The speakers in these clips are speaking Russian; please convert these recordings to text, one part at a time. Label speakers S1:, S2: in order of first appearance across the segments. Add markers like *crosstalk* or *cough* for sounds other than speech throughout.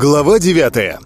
S1: Глава девятая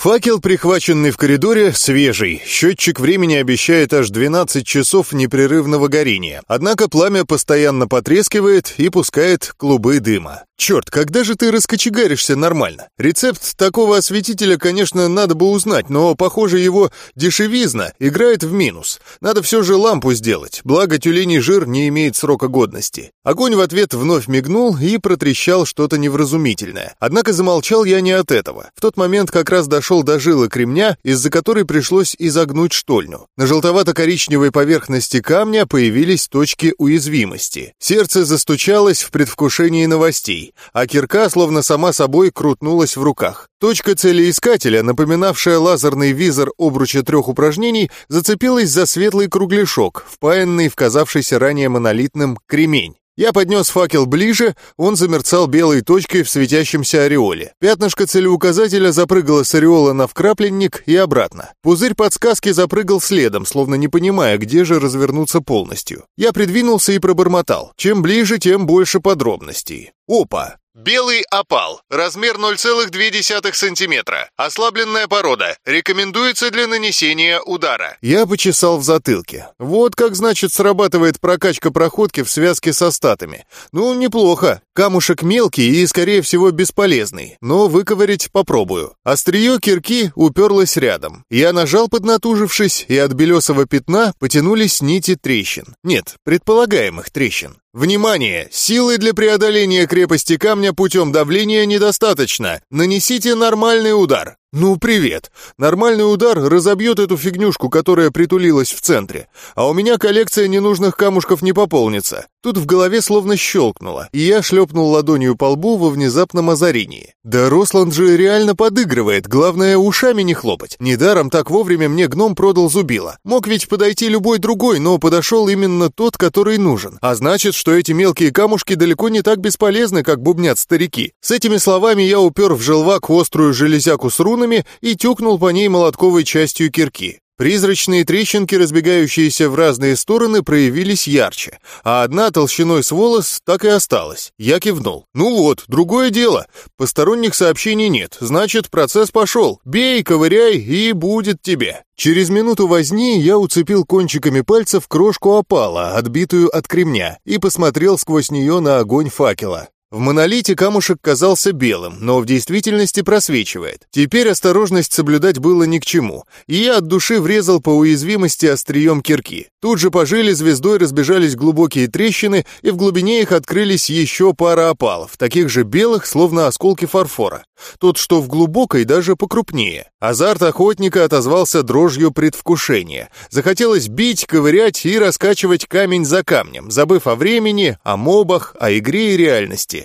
S1: Факел, прихваченный в коридоре, свежий. Счетчик времени обещает аж 12 часов непрерывного горения. Однако пламя постоянно потрескивает и пускает клубы дыма. Черт, когда же ты раскочегаришься нормально? Рецепт такого осветителя, конечно, надо бы узнать, но, похоже, его дешевизна играет в минус. Надо все же лампу сделать, благо тюленей жир не имеет срока годности. Огонь в ответ вновь мигнул и протрещал что-то невразумительное. Однако замолчал я не от этого. В тот момент как раз дошел до жилы кремня, из-за которой пришлось изогнуть штольню. На желтовато-коричневой поверхности камня появились точки уязвимости. Сердце застучалось в предвкушении новостей а кирка словно сама собой крутнулась в руках. Точка целеискателя, напоминавшая лазерный визор обруча трех упражнений, зацепилась за светлый кругляшок, впаянный в казавшийся ранее монолитным кремень. Я поднес факел ближе, он замерцал белой точкой в светящемся ореоле. Пятнышко целеуказателя запрыгало с ореола на вкрапленник и обратно. Пузырь подсказки запрыгал следом, словно не понимая, где же развернуться полностью. Я придвинулся и пробормотал. Чем ближе, тем больше подробностей. Опа! Белый опал. Размер 0,2 сантиметра. Ослабленная порода. Рекомендуется для нанесения удара. Я почесал в затылке. Вот как, значит, срабатывает прокачка проходки в связке со статами. Ну, неплохо. Камушек мелкий и, скорее всего, бесполезный. Но выковырять попробую. Острие кирки уперлось рядом. Я нажал, поднатужившись, и от белесого пятна потянулись нити трещин. Нет, предполагаемых трещин. Внимание! Силы для преодоления крепости камня путем давления недостаточно. Нанесите нормальный удар. «Ну, привет! Нормальный удар разобьет эту фигнюшку, которая притулилась в центре. А у меня коллекция ненужных камушков не пополнится». Тут в голове словно щелкнуло, и я шлепнул ладонью по лбу во внезапном озарении. Да Росланд же реально подыгрывает, главное ушами не хлопать. Недаром так вовремя мне гном продал зубило. Мог ведь подойти любой другой, но подошел именно тот, который нужен. А значит, что эти мелкие камушки далеко не так бесполезны, как бубнят старики. С этими словами я упер в желвак острую железяку с рун струнами и тюкнул по ней молотковой частью кирки. Призрачные трещинки, разбегающиеся в разные стороны, проявились ярче, а одна толщиной с волос так и осталась. Я кивнул. «Ну вот, другое дело. Посторонних сообщений нет, значит, процесс пошел. Бей, ковыряй, и будет тебе». Через минуту возни я уцепил кончиками пальцев крошку опала, отбитую от кремня, и посмотрел сквозь нее на огонь факела. В монолите камушек казался белым, но в действительности просвечивает. Теперь осторожность соблюдать было ни к чему, и я от души врезал по уязвимости острием кирки. Тут же по жиле звездой разбежались глубокие трещины, и в глубине их открылись еще пара опалов, таких же белых, словно осколки фарфора. Тот, что в глубокой, даже покрупнее. Азарт охотника отозвался дрожью предвкушения. Захотелось бить, ковырять и раскачивать камень за камнем, забыв о времени, о мобах, о игре и реальности.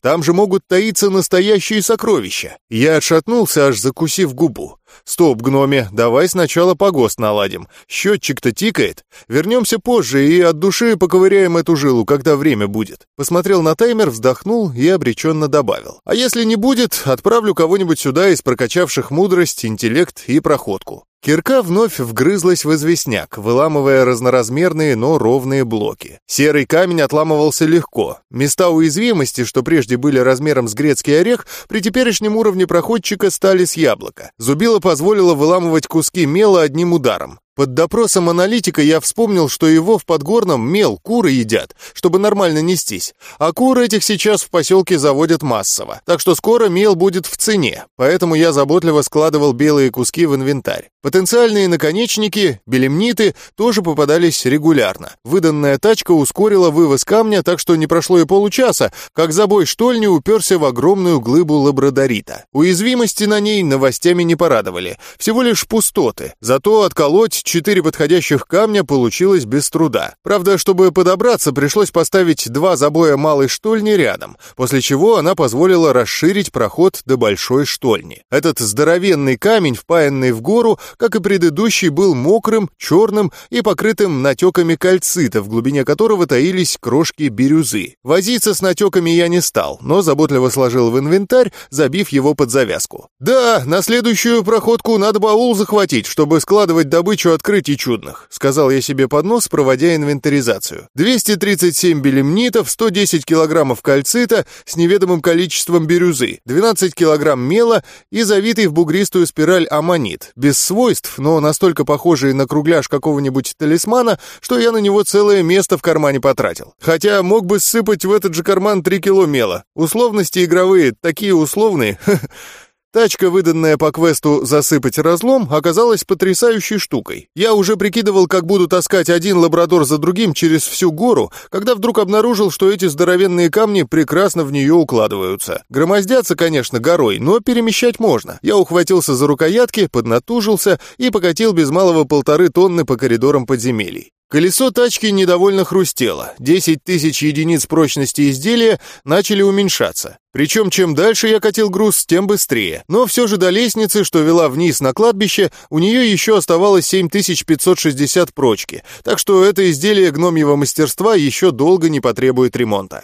S1: Там же могут таиться настоящие сокровища. Я отшатнулся, аж закусив губу. «Стоп, гноме, давай сначала погост наладим. Счетчик-то тикает. Вернемся позже и от души поковыряем эту жилу, когда время будет». Посмотрел на таймер, вздохнул и обреченно добавил. «А если не будет, отправлю кого-нибудь сюда из прокачавших мудрость, интеллект и проходку. Кирка вновь вгрызлась в известняк, выламывая разноразмерные, но ровные блоки. Серый камень отламывался легко. Места уязвимости, что прежде были размером с грецкий орех, при теперешнем уровне проходчика стали с яблока. Зубило позволило выламывать куски мела одним ударом. Под допросом аналитика я вспомнил, что его в Подгорном мел куры едят, чтобы нормально нестись. А куры этих сейчас в поселке заводят массово, так что скоро мел будет в цене, поэтому я заботливо складывал белые куски в инвентарь. Потенциальные наконечники, белемниты тоже попадались регулярно. Выданная тачка ускорила вывоз камня, так что не прошло и получаса, как забой штольни уперся в огромную глыбу лабрадорита. Уязвимости на ней новостями не порадовали, всего лишь пустоты, зато отколоть четыре подходящих камня получилось без труда. Правда, чтобы подобраться, пришлось поставить два забоя малой штольни рядом, после чего она позволила расширить проход до большой штольни. Этот здоровенный камень, впаянный в гору, как и предыдущий, был мокрым, черным и покрытым натеками кальцита, в глубине которого таились крошки бирюзы. Возиться с натеками я не стал, но заботливо сложил в инвентарь, забив его под завязку. Да, на следующую проходку надо баул захватить, чтобы складывать добычу открытий чудных», — сказал я себе под нос, проводя инвентаризацию. 237 белемнитов, 110 килограммов кальцита с неведомым количеством бирюзы, 12 килограмм мела и завитый в бугристую спираль аммонит, без свойств, но настолько похожий на кругляш какого-нибудь талисмана, что я на него целое место в кармане потратил. Хотя мог бы сыпать в этот же карман 3 кило мела. Условности игровые, такие условные. *laughs* Тачка, выданная по квесту «Засыпать разлом», оказалась потрясающей штукой. Я уже прикидывал, как буду таскать один лабрадор за другим через всю гору, когда вдруг обнаружил, что эти здоровенные камни прекрасно в нее укладываются. Громоздятся, конечно, горой, но перемещать можно. Я ухватился за рукоятки, поднатужился и покатил без малого полторы тонны по коридорам подземелий. Колесо тачки недовольно хрустело. 10 тысяч единиц прочности изделия начали уменьшаться. Причем чем дальше я катил груз, тем быстрее. Но все же до лестницы, что вела вниз на кладбище, у нее еще оставалось 7560 прочки. Так что это изделие гномьего мастерства еще долго не потребует ремонта.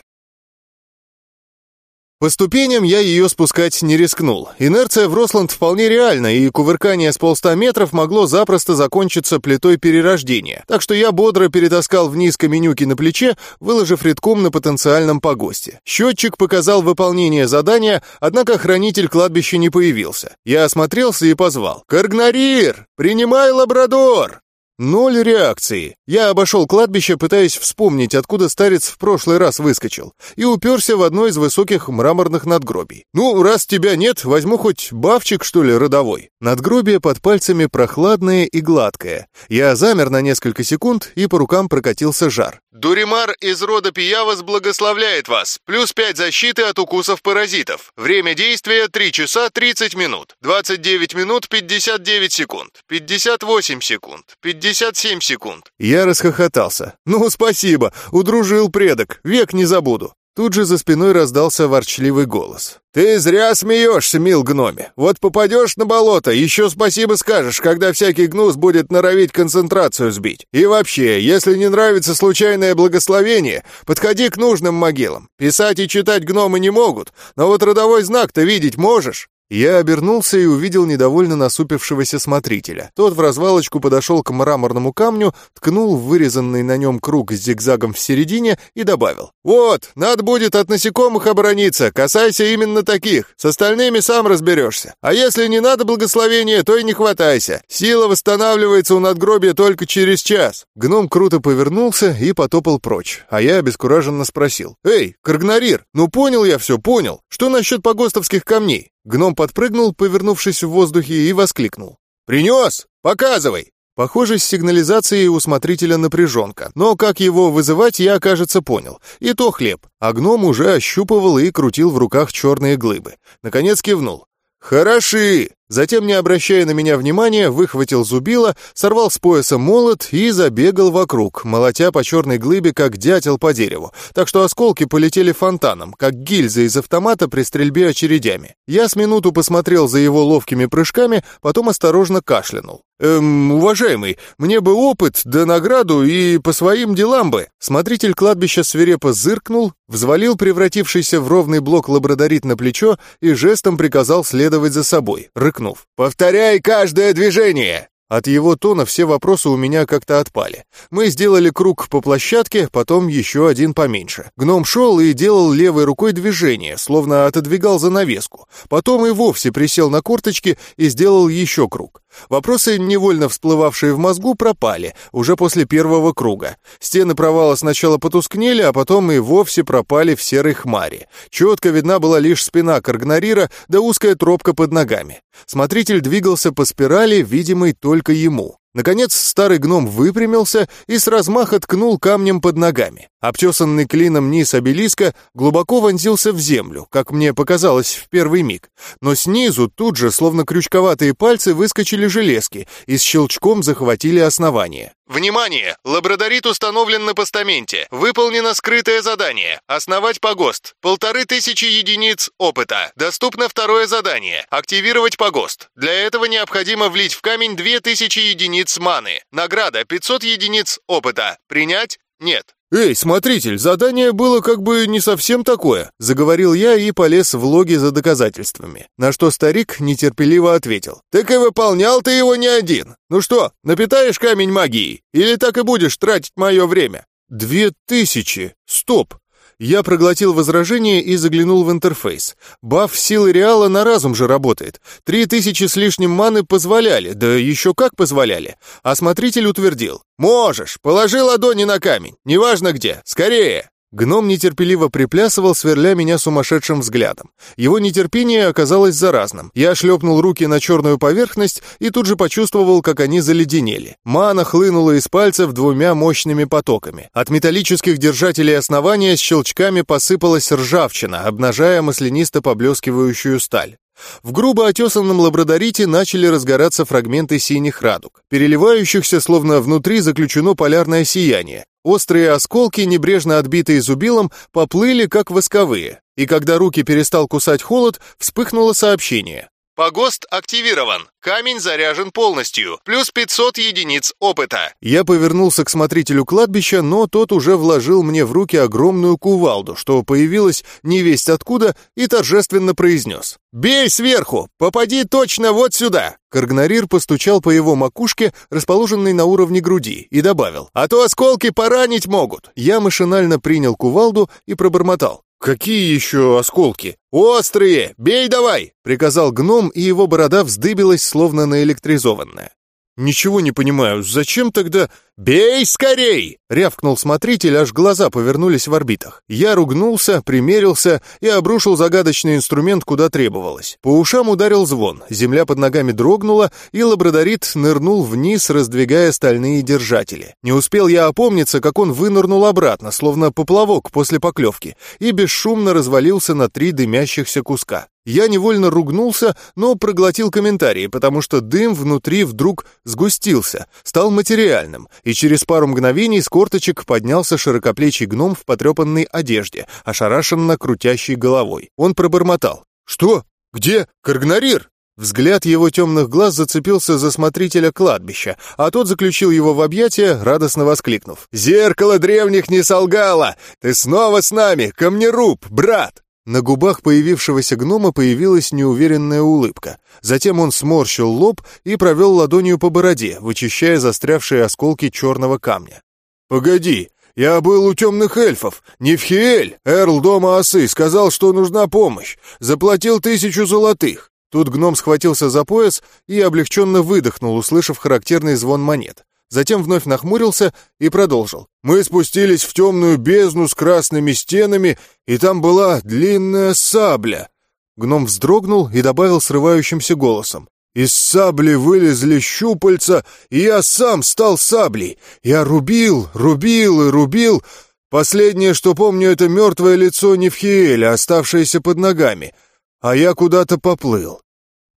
S1: По ступеням я ее спускать не рискнул. Инерция в Росланд вполне реальна, и кувыркание с полста метров могло запросто закончиться плитой перерождения. Так что я бодро перетаскал вниз каменюки на плече, выложив редком на потенциальном погосте. Счетчик показал выполнение задания, однако хранитель кладбища не появился. Я осмотрелся и позвал. «Каргнарир! Принимай лабрадор!» Ноль реакции. Я обошел кладбище, пытаясь вспомнить, откуда старец в прошлый раз выскочил, и уперся в одно из высоких мраморных надгробий. Ну, раз тебя нет, возьму хоть бавчик, что ли, родовой. Надгробие под пальцами прохладное и гладкое. Я замер на несколько секунд, и по рукам прокатился жар. Дуримар из рода Пиявас благословляет вас. Плюс 5 защиты от укусов паразитов. Время действия 3 часа 30 минут. 29 минут 59 секунд. 58 секунд. 57 секунд. Я расхохотался. Ну, спасибо. Удружил предок. Век не забуду. Тут же за спиной раздался ворчливый голос. «Ты зря смеешься, мил гноме. Вот попадешь на болото, еще спасибо скажешь, когда всякий гнус будет норовить концентрацию сбить. И вообще, если не нравится случайное благословение, подходи к нужным могилам. Писать и читать гномы не могут, но вот родовой знак-то видеть можешь». Я обернулся и увидел недовольно насупившегося смотрителя. Тот в развалочку подошел к мраморному камню, ткнул вырезанный на нем круг с зигзагом в середине и добавил. «Вот, надо будет от насекомых оборониться, касайся именно таких, с остальными сам разберешься. А если не надо благословения, то и не хватайся. Сила восстанавливается у надгробия только через час». Гном круто повернулся и потопал прочь, а я обескураженно спросил. «Эй, Каргнарир, ну понял я все, понял. Что насчет погостовских камней?» Гном подпрыгнул, повернувшись в воздухе, и воскликнул. «Принес! Показывай!» Похоже, с сигнализацией у смотрителя напряженка, но как его вызывать, я, кажется, понял. И то хлеб, а гном уже ощупывал и крутил в руках черные глыбы. Наконец кивнул. «Хороши!» Затем, не обращая на меня внимания, выхватил зубило, сорвал с пояса молот и забегал вокруг, молотя по черной глыбе, как дятел по дереву, так что осколки полетели фонтаном, как гильзы из автомата при стрельбе очередями. Я с минуту посмотрел за его ловкими прыжками, потом осторожно кашлянул. «Эм, уважаемый, мне бы опыт, да награду и по своим делам бы». Смотритель кладбища свирепо зыркнул, взвалил превратившийся в ровный блок лабрадорит на плечо и жестом приказал следовать за собой, рыкнув. «Повторяй каждое движение!» От его тона все вопросы у меня как-то отпали. Мы сделали круг по площадке, потом еще один поменьше. Гном шел и делал левой рукой движение, словно отодвигал занавеску. Потом и вовсе присел на корточки и сделал еще круг. Вопросы, невольно всплывавшие в мозгу, пропали уже после первого круга. Стены провала сначала потускнели, а потом и вовсе пропали в серой хмаре. Четко видна была лишь спина Каргнарира да узкая тропка под ногами. Смотритель двигался по спирали, видимой только ему. Наконец старый гном выпрямился и с размаха ткнул камнем под ногами. Обтесанный клином низ обелиска глубоко вонзился в землю, как мне показалось в первый миг. Но снизу тут же, словно крючковатые пальцы, выскочили железки и с щелчком захватили основание. «Внимание! Лабрадорит установлен на постаменте. Выполнено скрытое задание. Основать погост. Полторы тысячи единиц опыта. Доступно второе задание. Активировать погост. Для этого необходимо влить в камень две тысячи единиц маны. Награда 500 единиц опыта. Принять? Нет. «Эй, смотритель, задание было как бы не совсем такое», — заговорил я и полез в логи за доказательствами. На что старик нетерпеливо ответил. «Так и выполнял ты его не один. Ну что, напитаешь камень магией? Или так и будешь тратить мое время?» «Две тысячи! Стоп! Я проглотил возражение и заглянул в интерфейс. Баф силы Реала на разум же работает. Три тысячи с лишним маны позволяли, да еще как позволяли. Осмотритель утвердил. «Можешь, положи ладони на камень, неважно где, скорее!» Гном нетерпеливо приплясывал, сверля меня сумасшедшим взглядом. Его нетерпение оказалось заразным. Я шлепнул руки на черную поверхность и тут же почувствовал, как они заледенели. Мана хлынула из пальцев двумя мощными потоками. От металлических держателей основания с щелчками посыпалась ржавчина, обнажая маслянисто поблескивающую сталь. В грубо отесанном лабрадорите начали разгораться фрагменты синих радуг, переливающихся, словно внутри заключено полярное сияние. Острые осколки, небрежно отбитые зубилом, поплыли, как восковые. И когда руки перестал кусать холод, вспыхнуло сообщение. Погост активирован. Камень заряжен полностью. Плюс 500 единиц опыта. Я повернулся к смотрителю кладбища, но тот уже вложил мне в руки огромную кувалду, что появилась невесть откуда, и торжественно произнес. «Бей сверху! Попади точно вот сюда!» Каргнарир постучал по его макушке, расположенной на уровне груди, и добавил. «А то осколки поранить могут!» Я машинально принял кувалду и пробормотал. «Какие еще осколки?» «Острые! Бей давай!» — приказал гном, и его борода вздыбилась, словно наэлектризованная. «Ничего не понимаю, зачем тогда...» «Бей скорей!» — рявкнул смотритель, аж глаза повернулись в орбитах. Я ругнулся, примерился и обрушил загадочный инструмент, куда требовалось. По ушам ударил звон, земля под ногами дрогнула, и лабрадорит нырнул вниз, раздвигая стальные держатели. Не успел я опомниться, как он вынырнул обратно, словно поплавок после поклевки, и бесшумно развалился на три дымящихся куска. Я невольно ругнулся, но проглотил комментарии, потому что дым внутри вдруг сгустился, стал материальным, и через пару мгновений с корточек поднялся широкоплечий гном в потрепанной одежде, ошарашенно крутящей головой. Он пробормотал. «Что? Где? Каргнарир?» Взгляд его темных глаз зацепился за смотрителя кладбища, а тот заключил его в объятия, радостно воскликнув. «Зеркало древних не солгало! Ты снова с нами, камнеруб, брат!» На губах появившегося гнома появилась неуверенная улыбка. Затем он сморщил лоб и провел ладонью по бороде, вычищая застрявшие осколки черного камня. «Погоди, я был у темных эльфов. Невхиэль, эрл дома осы, сказал, что нужна помощь. Заплатил тысячу золотых». Тут гном схватился за пояс и облегченно выдохнул, услышав характерный звон монет. Затем вновь нахмурился и продолжил. «Мы спустились в темную бездну с красными стенами, и там была длинная сабля». Гном вздрогнул и добавил срывающимся голосом. «Из сабли вылезли щупальца, и я сам стал саблей. Я рубил, рубил и рубил. Последнее, что помню, это мертвое лицо Невхиэля, оставшееся под ногами. А я куда-то поплыл.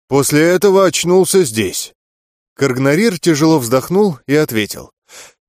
S1: После этого очнулся здесь». Каргнарир тяжело вздохнул и ответил.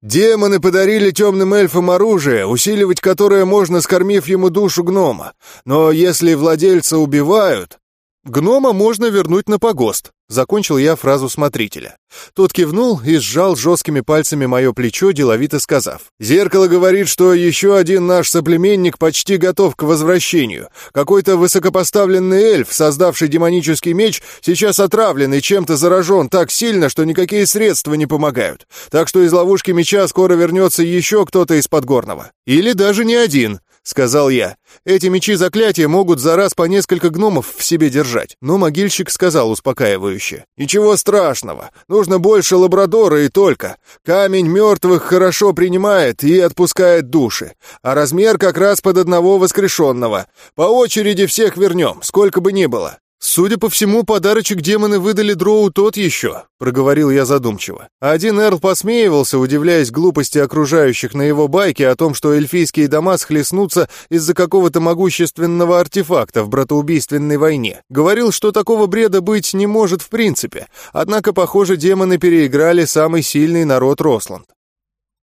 S1: «Демоны подарили темным эльфам оружие, усиливать которое можно, скормив ему душу гнома. Но если владельца убивают, Гнома можно вернуть на погост, закончил я фразу смотрителя. Тот кивнул и сжал жесткими пальцами мое плечо, деловито сказав. «Зеркало говорит, что еще один наш соплеменник почти готов к возвращению. Какой-то высокопоставленный эльф, создавший демонический меч, сейчас отравлен и чем-то заражен так сильно, что никакие средства не помогают. Так что из ловушки меча скоро вернется еще кто-то из Подгорного. Или даже не один. — сказал я. «Эти мечи заклятия могут за раз по несколько гномов в себе держать». Но могильщик сказал успокаивающе. «Ничего страшного. Нужно больше лабрадора и только. Камень мертвых хорошо принимает и отпускает души. А размер как раз под одного воскрешенного. По очереди всех вернем, сколько бы ни было. «Судя по всему, подарочек демоны выдали дроу тот еще», — проговорил я задумчиво. Один Эрл посмеивался, удивляясь глупости окружающих на его байке о том, что эльфийские дома схлестнутся из-за какого-то могущественного артефакта в братоубийственной войне. Говорил, что такого бреда быть не может в принципе. Однако, похоже, демоны переиграли самый сильный народ Росланд.